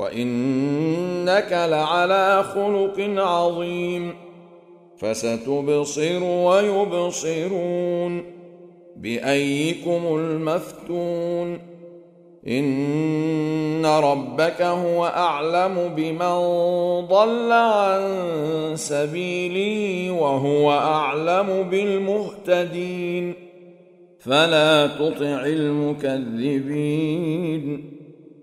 وإنك لعلى خلق عظيم فستبصر ويبصرون بأيكم المفتون إن ربك هو أعلم بمن ضل عن سبيلي وهو أعلم بالمهتدين فلا تطع المكذبين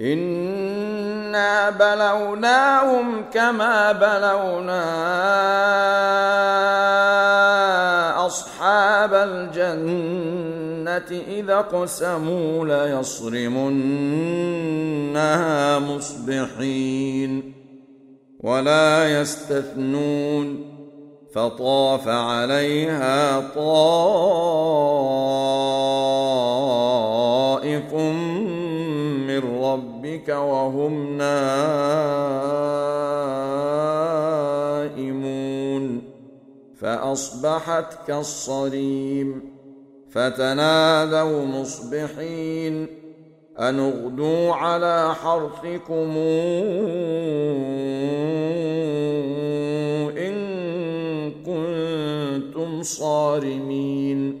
انا بلوناهم كما بلونا اصحاب الجنه اذا قسموا ليصرمنها مصبحين ولا يستثنون فطاف عليها طائف ربك وهم نائمون. فأصبحت كالصريم. فتنادوا مصبحين. ان اغدوا على حرثكم. إن كنتم صارمين.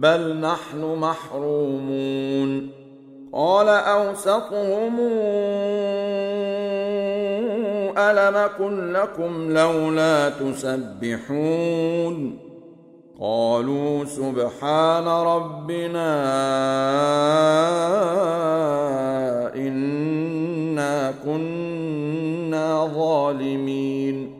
بل نحن محرومون. قال أوسطهم ألم كن لكم لولا تسبحون؟ قالوا سبحان ربنا إنا كنا ظالمين.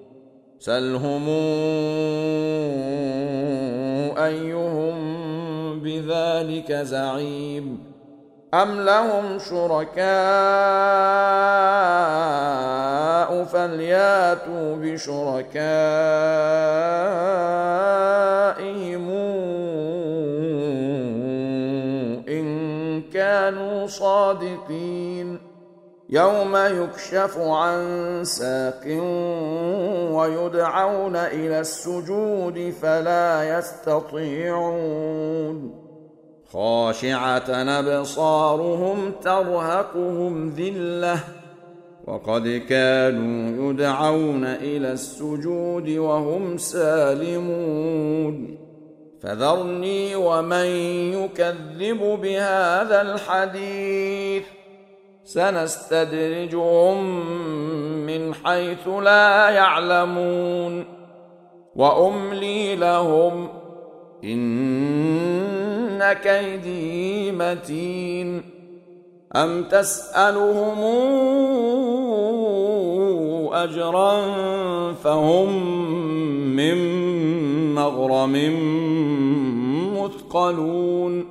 سلهم أيهم بذلك زعيم أم لهم شركاء فلياتوا بشركائهم إن كانوا صادقين يوم يكشف عن ساق ويدعون إلى السجود فلا يستطيعون. خاشعة أبصارهم ترهقهم ذلة. وقد كانوا يدعون إلى السجود وهم سالمون. فذرني ومن يكذب بهذا الحديث. سنستدرجهم من حيث لا يعلمون. وأملي لهم إن كيدي متين. أم تسألهم أجرا فهم من مغرم مثقلون؟